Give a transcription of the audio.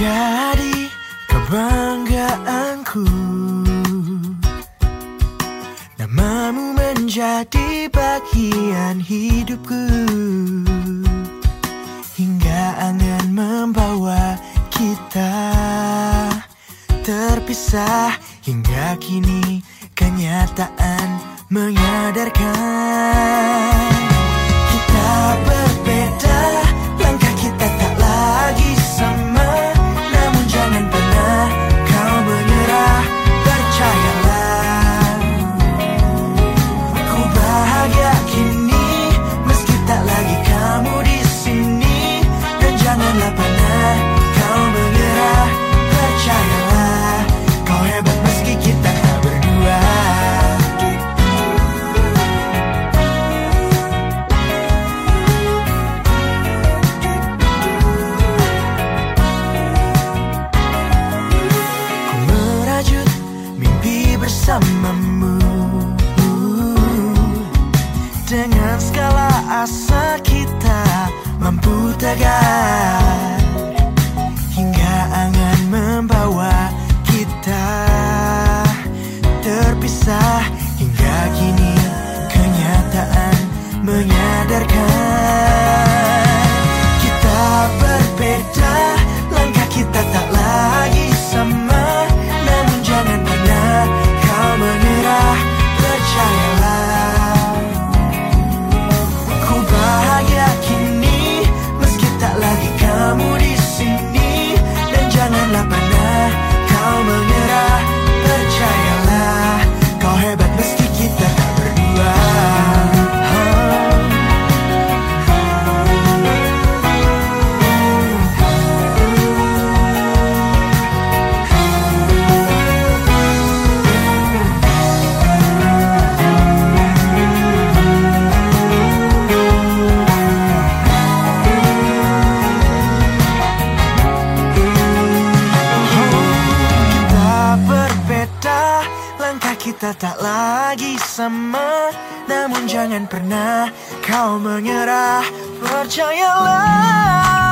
Jadi kebanggaanku Namamu menjadi bagian hidupku. Hingga angan membawa kita terpisah. Hingga kini kenyataan menyadarkan. rasa kita mampu tegar. Hingga angan membawa kita terpisah. Hingga kini kenyataan menyadarkan Kita tak lagi sama. Namun jangan pernah kau menyerah. Percayalah.